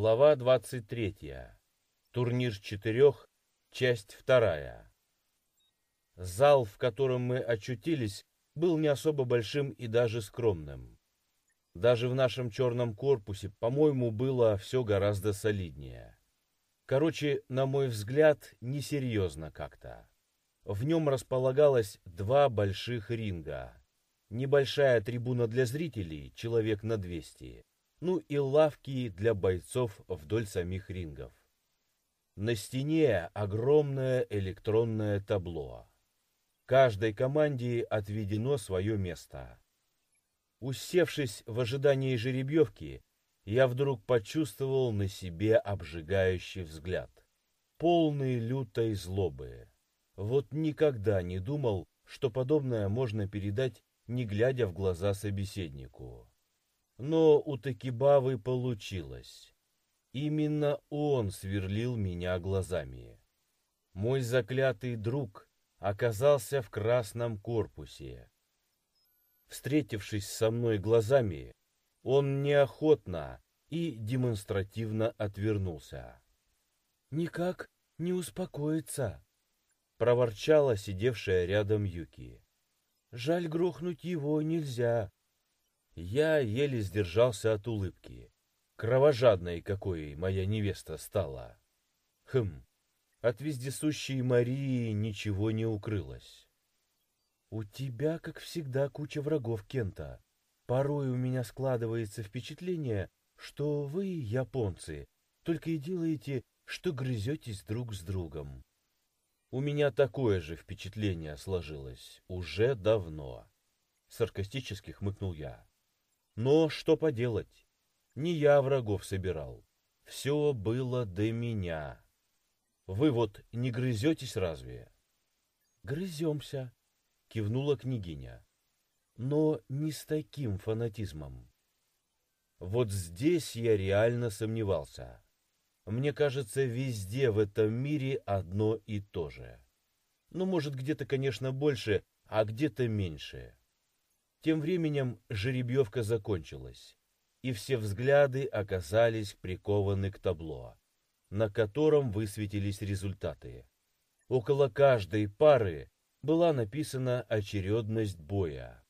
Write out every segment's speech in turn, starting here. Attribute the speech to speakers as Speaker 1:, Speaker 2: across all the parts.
Speaker 1: Глава 23. Турнир четырех. Часть вторая. Зал, в котором мы очутились, был не особо большим и даже скромным. Даже в нашем черном корпусе, по-моему, было все гораздо солиднее. Короче, на мой взгляд, несерьезно как-то. В нем располагалось два больших ринга. Небольшая трибуна для зрителей, человек на 200, ну и лавки для бойцов вдоль самих рингов. На стене огромное электронное табло. Каждой команде отведено свое место. Усевшись в ожидании жеребьевки, я вдруг почувствовал на себе обжигающий взгляд, полный лютой злобы. Вот никогда не думал, что подобное можно передать, не глядя в глаза собеседнику. Но у Такибавы получилось. Именно он сверлил меня глазами. Мой заклятый друг оказался в красном корпусе. Встретившись со мной глазами, он неохотно и демонстративно отвернулся. «Никак не успокоится», — проворчала сидевшая рядом Юки. «Жаль, грохнуть его нельзя. Я еле сдержался от улыбки. Кровожадной какой моя невеста стала. Хм, от вездесущей Марии ничего не укрылось. У тебя, как всегда, куча врагов, Кента. Порой у меня складывается впечатление, что вы, японцы, только и делаете, что грызетесь друг с другом. У меня такое же впечатление сложилось уже давно. Саркастически хмыкнул я. Но что поделать? Не я врагов собирал. Все было до меня. Вы вот не грызетесь разве? Грыземся, кивнула княгиня. Но не с таким фанатизмом. Вот здесь я реально сомневался. Мне кажется, везде в этом мире одно и то же. Ну, может, где-то, конечно, больше, а где-то меньше. Тем временем жеребьевка закончилась, и все взгляды оказались прикованы к табло, на котором высветились результаты. Около каждой пары была написана очередность боя.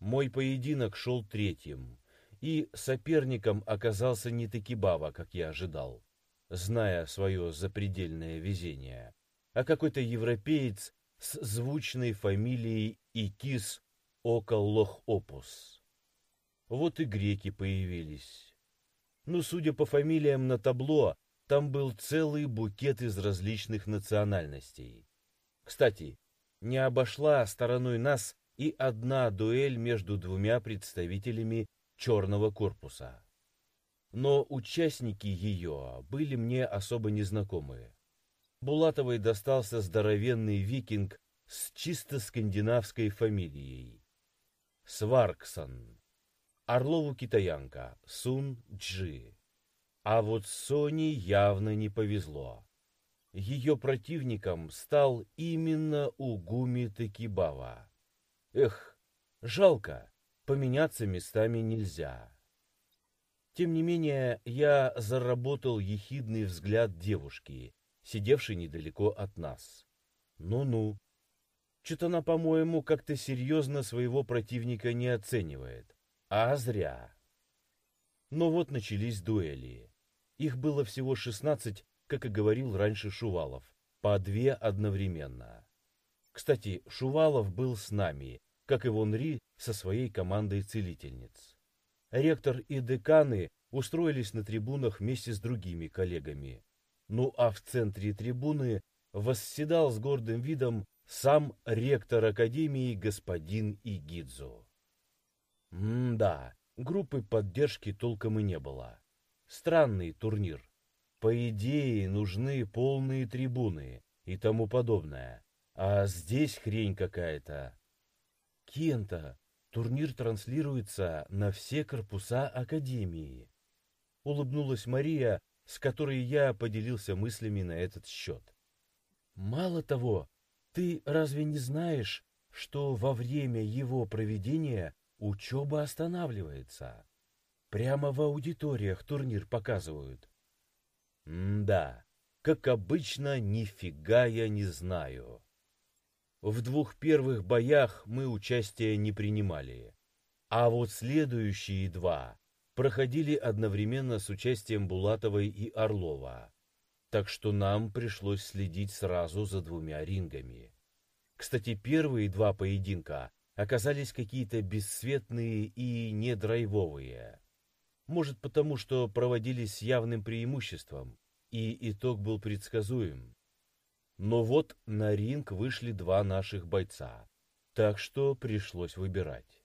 Speaker 1: Мой поединок шел третьим, и соперником оказался не Такибава, как я ожидал, зная свое запредельное везение, а какой-то европеец с звучной фамилией Икис Околлох-Опус. Вот и греки появились. Ну, судя по фамилиям на табло, там был целый букет из различных национальностей. Кстати, не обошла стороной нас и одна дуэль между двумя представителями черного корпуса. Но участники ее были мне особо незнакомы. Булатовой достался здоровенный викинг с чисто скандинавской фамилией. Сварксон. Орлову китаянка Сун Джи. А вот Соне явно не повезло. Ее противником стал именно Угуми Такибава. Эх, жалко, поменяться местами нельзя. Тем не менее, я заработал ехидный взгляд девушки, сидевшей недалеко от нас. Ну-ну, что-то она, по-моему, как-то серьезно своего противника не оценивает. А зря. Но вот начались дуэли. Их было всего 16, как и говорил раньше Шувалов, по две одновременно. Кстати, Шувалов был с нами, как и Вон Ри со своей командой целительниц. Ректор и деканы устроились на трибунах вместе с другими коллегами. Ну а в центре трибуны восседал с гордым видом сам ректор академии господин Игидзо. М-да, группы поддержки толком и не было. Странный турнир. По идее, нужны полные трибуны и тому подобное. А здесь хрень какая-то. Кента, турнир транслируется на все корпуса Академии. Улыбнулась Мария, с которой я поделился мыслями на этот счет. Мало того, ты разве не знаешь, что во время его проведения учеба останавливается? Прямо в аудиториях турнир показывают. М-да, как обычно, нифига я не знаю. В двух первых боях мы участия не принимали, а вот следующие два проходили одновременно с участием Булатовой и Орлова, так что нам пришлось следить сразу за двумя рингами. Кстати, первые два поединка оказались какие-то бесцветные и недрайвовые. Может потому, что проводились с явным преимуществом, и итог был предсказуем. Но вот на ринг вышли два наших бойца, так что пришлось выбирать.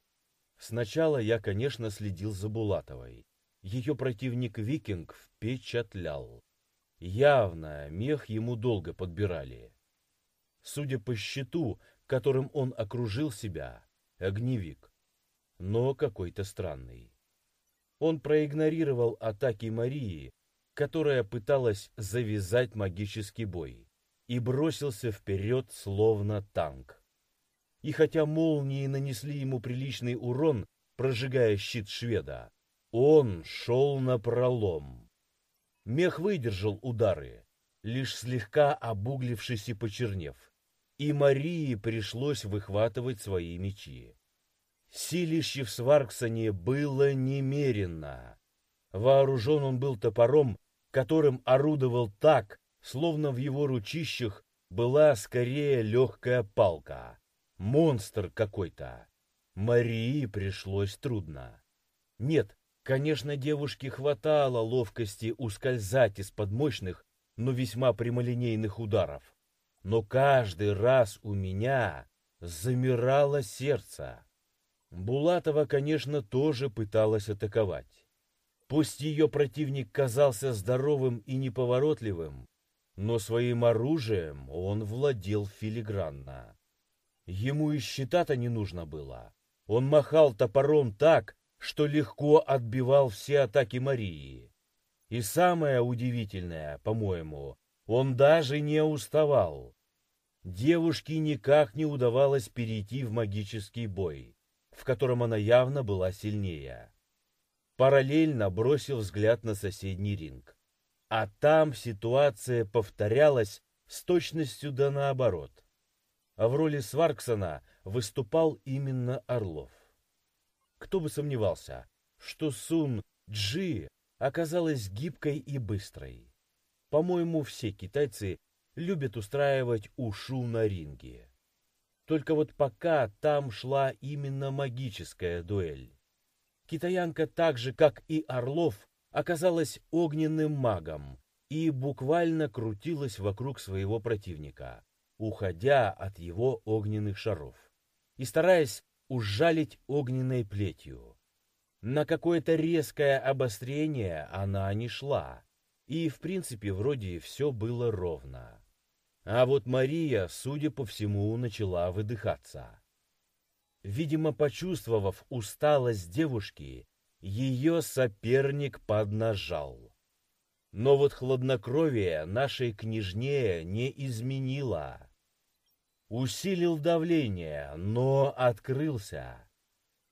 Speaker 1: Сначала я, конечно, следил за Булатовой. Ее противник Викинг впечатлял. Явно мех ему долго подбирали. Судя по щиту, которым он окружил себя, огневик, но какой-то странный. Он проигнорировал атаки Марии, которая пыталась завязать магический бой и бросился вперед, словно танк. И хотя молнии нанесли ему приличный урон, прожигая щит шведа, он шел на пролом. Мех выдержал удары, лишь слегка обуглившись и почернев, и Марии пришлось выхватывать свои мечи. Силище в Сварксоне было немерено. Вооружен он был топором, которым орудовал так, словно в его ручищах была скорее легкая палка. Монстр какой-то. Марии пришлось трудно. Нет, конечно, девушке хватало ловкости ускользать из-под мощных, но весьма прямолинейных ударов. Но каждый раз у меня замирало сердце. Булатова, конечно, тоже пыталась атаковать. Пусть ее противник казался здоровым и неповоротливым, но своим оружием он владел филигранно. Ему и щита-то не нужно было. Он махал топором так, что легко отбивал все атаки Марии. И самое удивительное, по-моему, он даже не уставал. Девушке никак не удавалось перейти в магический бой, в котором она явно была сильнее. Параллельно бросил взгляд на соседний ринг. А там ситуация повторялась с точностью да наоборот. А в роли Сварксона выступал именно Орлов. Кто бы сомневался, что Сун Джи оказалась гибкой и быстрой. По-моему, все китайцы любят устраивать ушу на ринге. Только вот пока там шла именно магическая дуэль. Китаянка так же, как и Орлов, оказалась огненным магом и буквально крутилась вокруг своего противника, уходя от его огненных шаров и стараясь ужалить огненной плетью. На какое-то резкое обострение она не шла, и, в принципе, вроде все было ровно. А вот Мария, судя по всему, начала выдыхаться. Видимо, почувствовав усталость девушки, ее соперник поднажал. Но вот хладнокровие нашей княжне не изменило. Усилил давление, но открылся.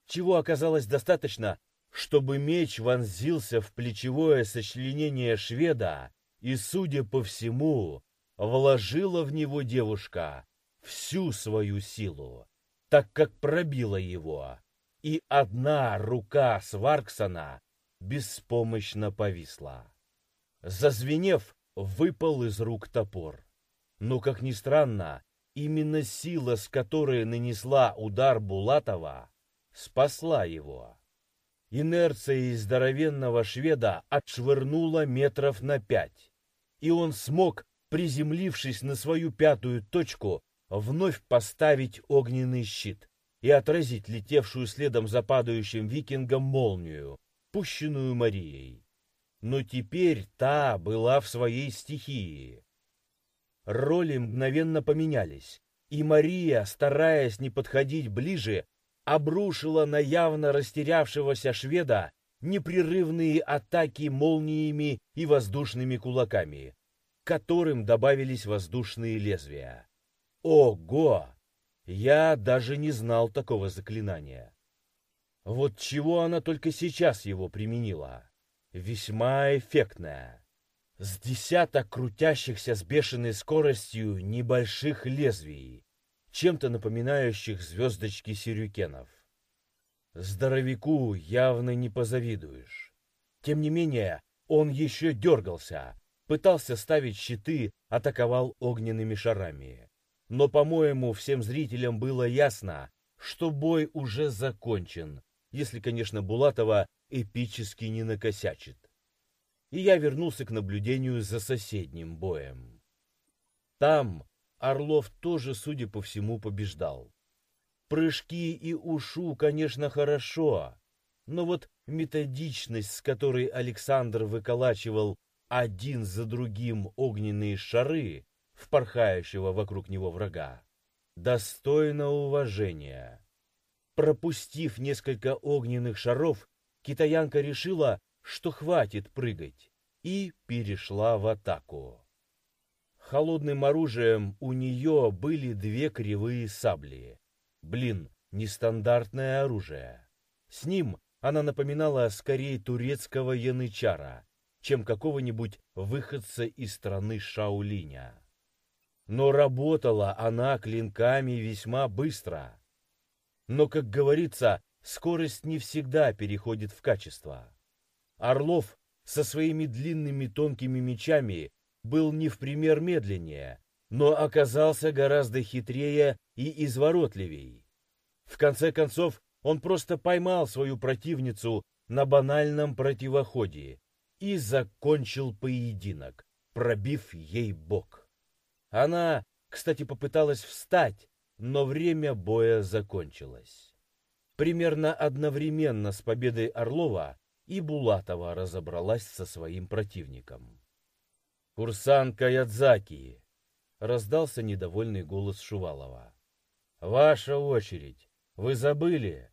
Speaker 1: Чего оказалось достаточно, чтобы меч вонзился в плечевое сочленение шведа, и, судя по всему, вложила в него девушка всю свою силу, так как пробила его и одна рука Сварксона беспомощно повисла. Зазвенев, выпал из рук топор. Но, как ни странно, именно сила, с которой нанесла удар Булатова, спасла его. Инерция из здоровенного шведа отшвырнула метров на пять, и он смог, приземлившись на свою пятую точку, вновь поставить огненный щит и отразить летевшую следом за падающим викингом молнию, пущенную Марией. Но теперь та была в своей стихии. Роли мгновенно поменялись, и Мария, стараясь не подходить ближе, обрушила на явно растерявшегося шведа непрерывные атаки молниями и воздушными кулаками, к которым добавились воздушные лезвия. Ого! Я даже не знал такого заклинания. Вот чего она только сейчас его применила. Весьма эффектная. С десяток крутящихся с бешеной скоростью небольших лезвий, чем-то напоминающих звездочки сирюкенов. Здоровяку явно не позавидуешь. Тем не менее, он еще дергался, пытался ставить щиты, атаковал огненными шарами. Но, по-моему, всем зрителям было ясно, что бой уже закончен, если, конечно, Булатова эпически не накосячит. И я вернулся к наблюдению за соседним боем. Там Орлов тоже, судя по всему, побеждал. Прыжки и ушу, конечно, хорошо, но вот методичность, с которой Александр выколачивал один за другим огненные шары в порхающего вокруг него врага, достойно уважения. Пропустив несколько огненных шаров, китаянка решила, что хватит прыгать, и перешла в атаку. Холодным оружием у нее были две кривые сабли. Блин, нестандартное оружие. С ним она напоминала скорее турецкого янычара, чем какого-нибудь выходца из страны Шаолиня. Но работала она клинками весьма быстро. Но, как говорится, скорость не всегда переходит в качество. Орлов со своими длинными тонкими мечами был не в пример медленнее, но оказался гораздо хитрее и изворотливей. В конце концов, он просто поймал свою противницу на банальном противоходе и закончил поединок, пробив ей бок. Она, кстати, попыталась встать, но время боя закончилось. Примерно одновременно с победой Орлова и Булатова разобралась со своим противником. «Курсант Каядзаки!» — раздался недовольный голос Шувалова. «Ваша очередь! Вы забыли?»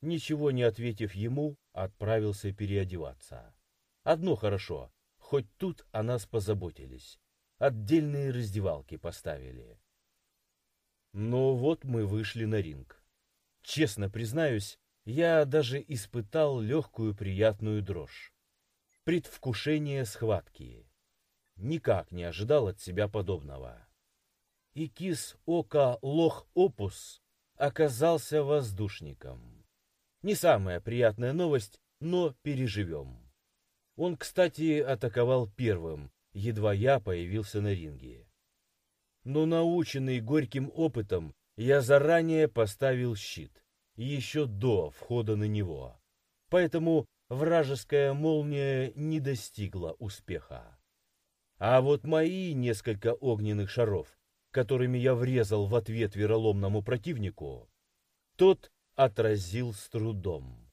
Speaker 1: Ничего не ответив ему, отправился переодеваться. Одно хорошо, хоть тут о нас позаботились. Отдельные раздевалки поставили. Но вот мы вышли на ринг. Честно признаюсь, я даже испытал легкую приятную дрожь. Предвкушение схватки. Никак не ожидал от себя подобного. И кис Ока Лох Опус оказался воздушником. Не самая приятная новость, но переживем. Он, кстати, атаковал первым, едва я появился на ринге. Но наученный горьким опытом, я заранее поставил щит, еще до входа на него. Поэтому вражеская молния не достигла успеха. А вот мои несколько огненных шаров, которыми я врезал в ответ вероломному противнику, тот отразил с трудом.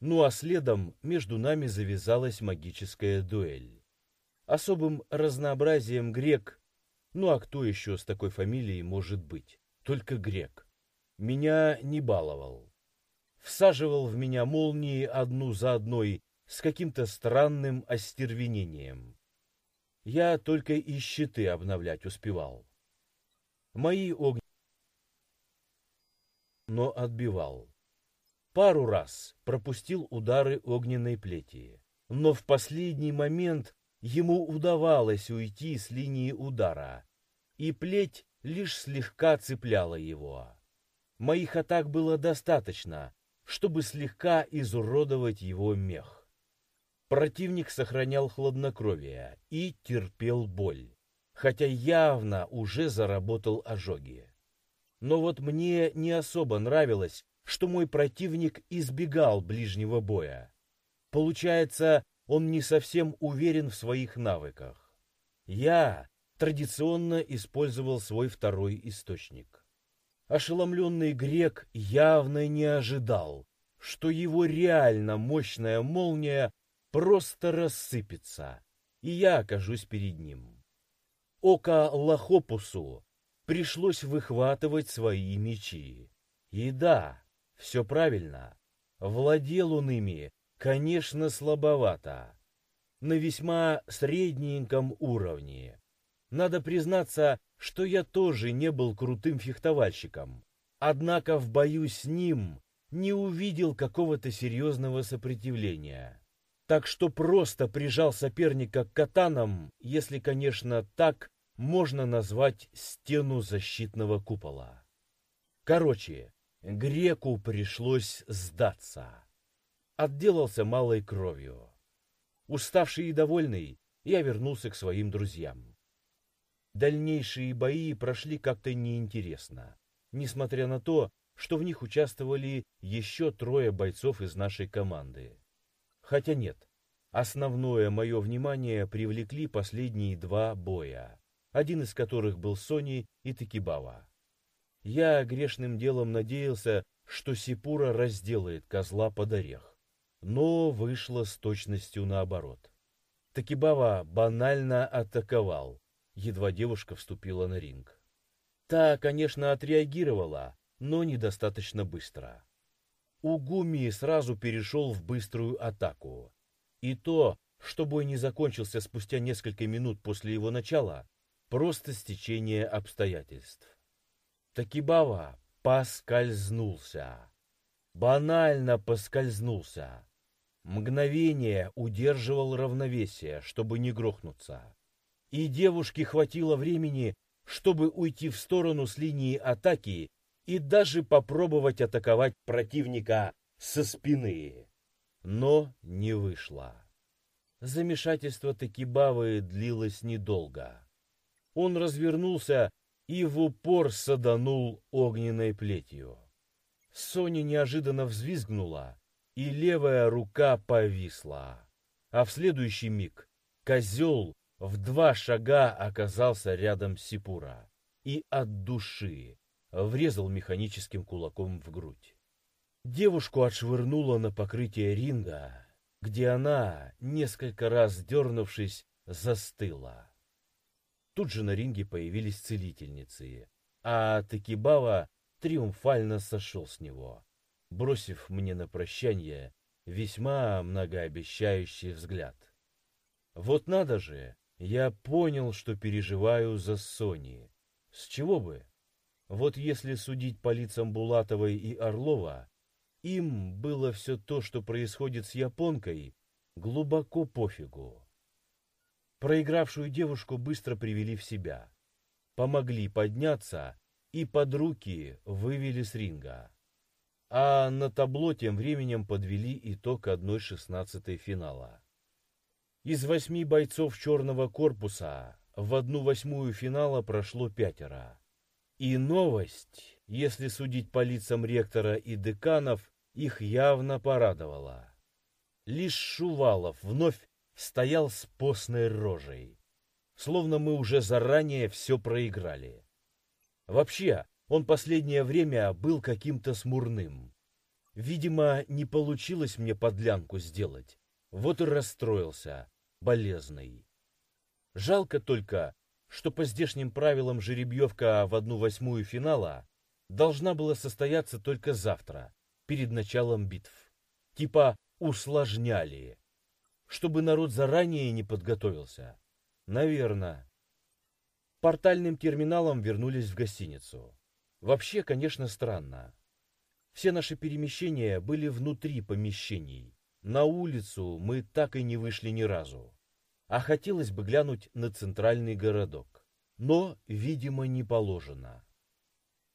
Speaker 1: Ну а следом между нами завязалась магическая дуэль. Особым разнообразием грек, ну а кто еще с такой фамилией может быть? Только грек. Меня не баловал. Всаживал в меня молнии одну за одной с каким-то странным остервенением. Я только и щиты обновлять успевал. Мои огни но отбивал. Пару раз пропустил удары огненной плети, но в последний момент ему удавалось уйти с линии удара, и плеть лишь слегка цепляла его. Моих атак было достаточно, чтобы слегка изуродовать его мех. Противник сохранял хладнокровие и терпел боль, хотя явно уже заработал ожоги. Но вот мне не особо нравилось, что мой противник избегал ближнего боя. Получается, он не совсем уверен в своих навыках. Я традиционно использовал свой второй источник. Ошеломленный грек явно не ожидал, что его реально мощная молния просто рассыпется, и я окажусь перед ним. Око Лохопусу пришлось выхватывать свои мечи. И да, все правильно, владел он ими, конечно, слабовато, на весьма средненьком уровне. Надо признаться, что я тоже не был крутым фехтовальщиком, однако в бою с ним не увидел какого-то серьезного сопротивления. так что просто прижал соперника к катанам, если, конечно, так можно назвать стену защитного купола. Короче, греку пришлось сдаться. Отделался малой кровью. Уставший и довольный, я вернулся к своим друзьям. Дальнейшие бои прошли как-то неинтересно, несмотря на то, что в них участвовали еще трое бойцов из нашей команды. Хотя нет, основное мое внимание привлекли последние два боя, один из которых был Сони и Такибава. Я грешным делом надеялся, что Сипура разделает козла под орех, но вышло с точностью наоборот. Такибава банально атаковал, едва девушка вступила на ринг. Та, конечно, отреагировала, но недостаточно быстро. Угуми сразу перешел в быструю атаку. И то, что бой не закончился спустя несколько минут после его начала, просто стечение обстоятельств. Такибава поскользнулся. Банально поскользнулся. Мгновение удерживал равновесие, чтобы не грохнуться. И девушке хватило времени, чтобы уйти в сторону с линии атаки и даже попробовать атаковать противника со спины. Но не вышло. Замешательство Такибавы длилось недолго. Он развернулся и в упор саданул огненной плетью. Соня неожиданно взвизгнула, и левая рука повисла. А в следующий миг козел в два шага оказался рядом Сипура и от души врезал механическим кулаком в грудь. Девушку отшвырнуло на покрытие ринга, где она, несколько раз дернувшись, застыла. Тут же на ринге появились целительницы, а Такибава триумфально сошел с него, бросив мне на прощание весьма многообещающий взгляд. Вот надо же, я понял, что переживаю за Сони. С чего бы? Вот если судить по лицам Булатовой и Орлова, им было все то, что происходит с японкой, глубоко пофигу. Проигравшую девушку быстро привели в себя, помогли подняться и под руки вывели с ринга. А на табло тем временем подвели итог 1-16 финала. Из восьми бойцов черного корпуса в одну восьмую финала прошло пятеро. И новость, если судить по лицам ректора и деканов, их явно порадовала. Лишь Шувалов вновь стоял с постной рожей, словно мы уже заранее все проиграли. Вообще, он последнее время был каким-то смурным. Видимо, не получилось мне подлянку сделать, вот и расстроился, болезный. Жалко только, что по здешним правилам жеребьевка в одну восьмую финала должна была состояться только завтра, перед началом битв. Типа усложняли, чтобы народ заранее не подготовился. Наверное. Портальным терминалом вернулись в гостиницу. Вообще, конечно, странно. Все наши перемещения были внутри помещений. На улицу мы так и не вышли ни разу а хотелось бы глянуть на центральный городок. Но, видимо, не положено.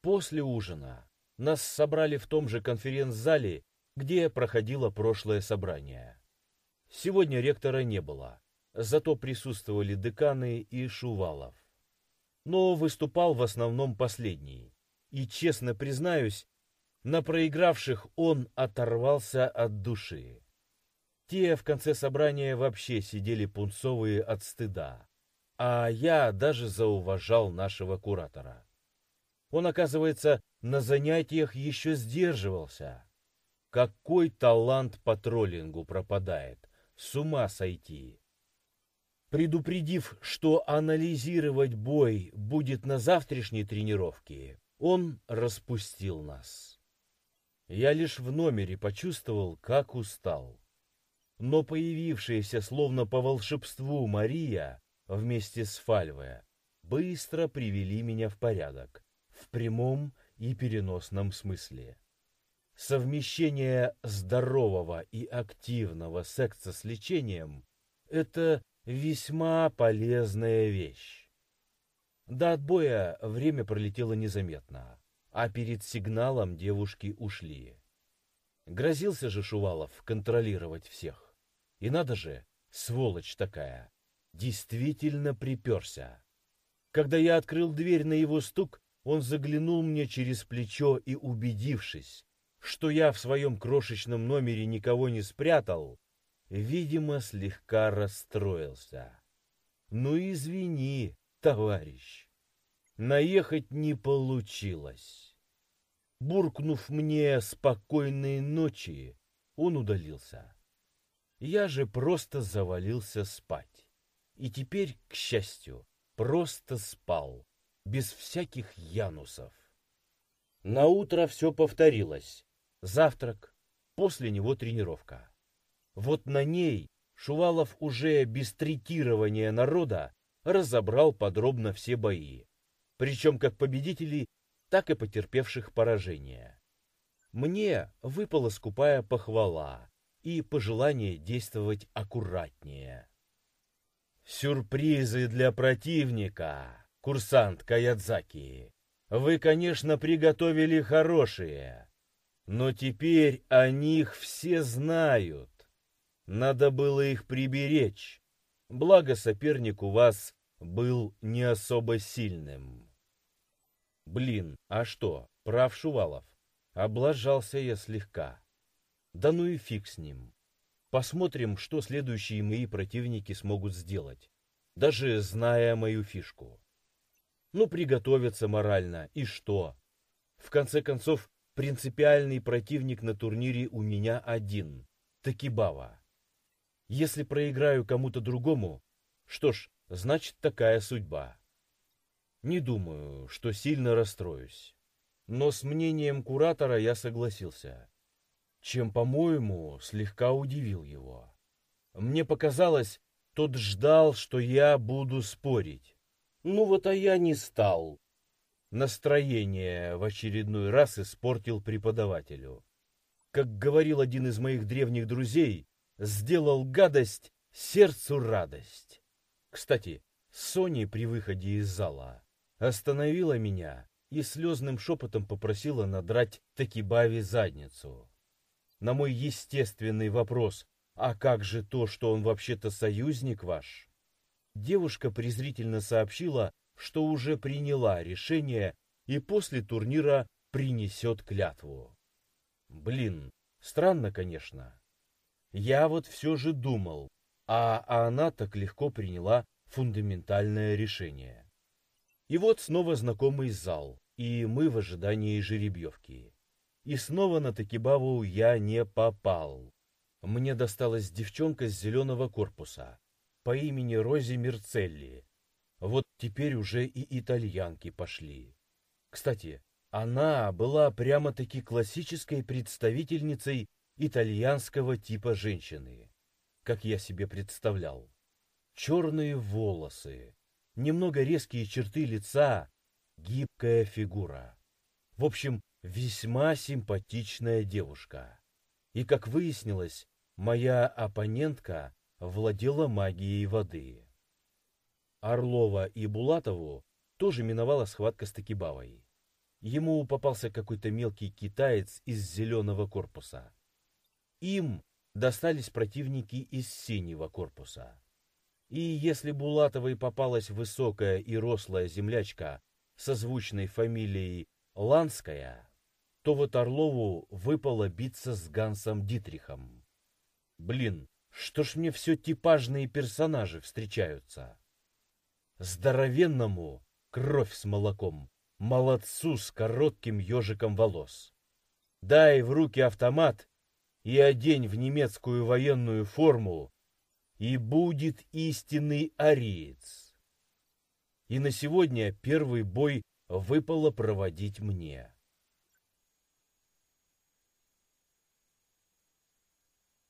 Speaker 1: После ужина нас собрали в том же конференц-зале, где проходило прошлое собрание. Сегодня ректора не было, зато присутствовали деканы и Шувалов. Но выступал в основном последний, и, честно признаюсь, на проигравших он оторвался от души. Те в конце собрания вообще сидели пунцовые от стыда. А я даже зауважал нашего куратора. Он, оказывается, на занятиях еще сдерживался. Какой талант по троллингу пропадает, с ума сойти. Предупредив, что анализировать бой будет на завтрашней тренировке, он распустил нас. Я лишь в номере почувствовал, как устал но появившаяся словно по волшебству Мария вместе с Фальве быстро привели меня в порядок, в прямом и переносном смысле. совмещение здорового и активного секса с лечением – это весьма полезная вещь. До отбоя время пролетело незаметно, а перед сигналом девушки ушли. Грозился же Шувалов контролировать всех. И надо же, сволочь такая, действительно приперся. Когда я открыл дверь на его стук, он заглянул мне через плечо и, убедившись, что я в своем крошечном номере никого не спрятал, видимо, слегка расстроился. Ну извини, товарищ, наехать не получилось. Буркнув мне спокойной ночи, он удалился. Я же просто завалился спать. И теперь, к счастью, просто спал, без всяких янусов. На утро все повторилось. Завтрак, после него тренировка. Вот на ней Шувалов уже без третирования народа разобрал подробно все бои, причем как победителей, так и потерпевших поражение. Мне выпала скупая похвала и пожелание действовать аккуратнее. Сюрпризы для противника, курсант Каядзаки. Вы, конечно, приготовили хорошие, но теперь о них все знают. Надо было их приберечь. Благо соперник у вас был не особо сильным. Блин, а что, прав Шувалов? Облажался я слегка. Да ну и фиг с ним. Посмотрим, что следующие мои противники смогут сделать, даже зная мою фишку. Ну, приготовиться морально, и что? В конце концов, принципиальный противник на турнире у меня один — Такибава. Если проиграю кому-то другому, что ж, значит такая судьба. Не думаю, что сильно расстроюсь. Но с мнением куратора я согласился чем, по-моему, слегка удивил его. Мне показалось, тот ждал, что я буду спорить. Ну вот, а я не стал. Настроение в очередной раз испортил преподавателю. Как говорил один из моих древних друзей, сделал гадость, сердцу радость. Кстати, Соня при выходе из зала остановила меня и слезным шепотом попросила надрать Такибави задницу на мой естественный вопрос «А как же то, что он вообще-то союзник ваш?» Девушка презрительно сообщила, что уже приняла решение и после турнира принесет клятву. Блин, странно, конечно. Я вот все же думал, а она так легко приняла фундаментальное решение. И вот снова знакомый зал, и мы в ожидании жеребьевки. И снова на Такибаву я не попал. Мне досталась девчонка с зеленого корпуса по имени Рози Мерцелли. Вот теперь уже и итальянки пошли. Кстати, она была прямо-таки классической представительницей итальянского типа женщины, как я себе представлял. Черные волосы, немного резкие черты лица, гибкая фигура. В общем, весьма симпатичная девушка. И, как выяснилось, моя оппонентка владела магией воды. Орлова и Булатову тоже миновала схватка с Такибавой. Ему попался какой-то мелкий китаец из зеленого корпуса. Им достались противники из синего корпуса. И если Булатовой попалась высокая и рослая землячка со звучной фамилией Ланская, то вот Орлову выпало биться с Гансом Дитрихом. Блин, что ж мне все типажные персонажи встречаются? Здоровенному кровь с молоком, молодцу с коротким ежиком волос. Дай в руки автомат и одень в немецкую военную форму, и будет истинный ариец. И на сегодня первый бой выпало проводить мне.